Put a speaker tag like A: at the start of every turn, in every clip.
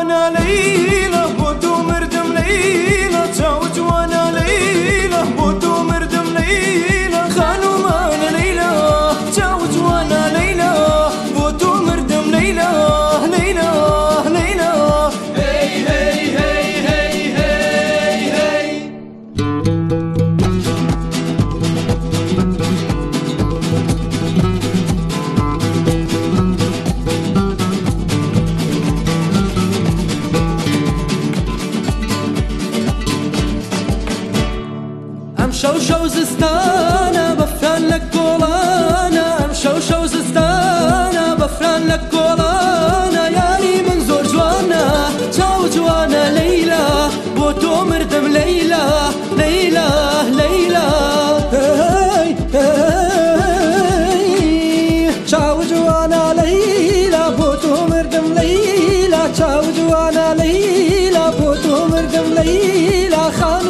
A: وانا ليله وتمرد مليله
B: شەو شەو زستانە بەفران لە کۆڵانە ئەم شەو شەو زستانە بەفران لە کۆڵانە یاری من زۆر جوانە چاو جوانە لەیلا بۆ تۆ مردم لەیلا لەیلا
C: لەیلا چاو جوانە لەیلا بۆ تۆ مردم لەیلا چاو جوانە لەیلا بۆ تۆ مردم لەیلا خان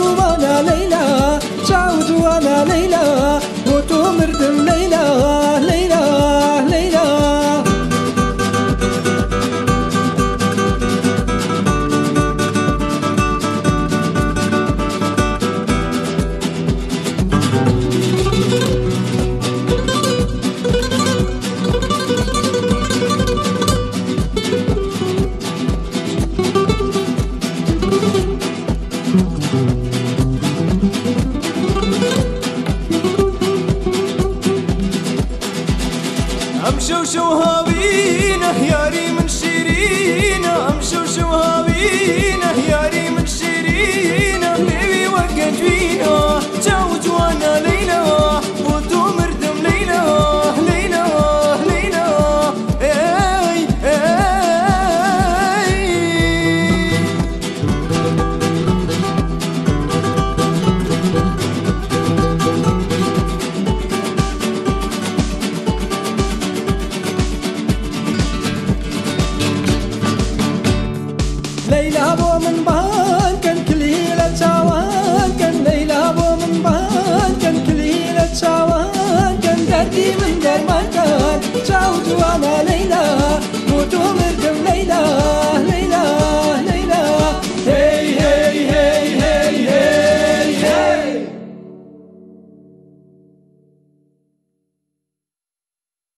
A: بشوشو هابينه يا ريت
C: ليلى ابو من بحر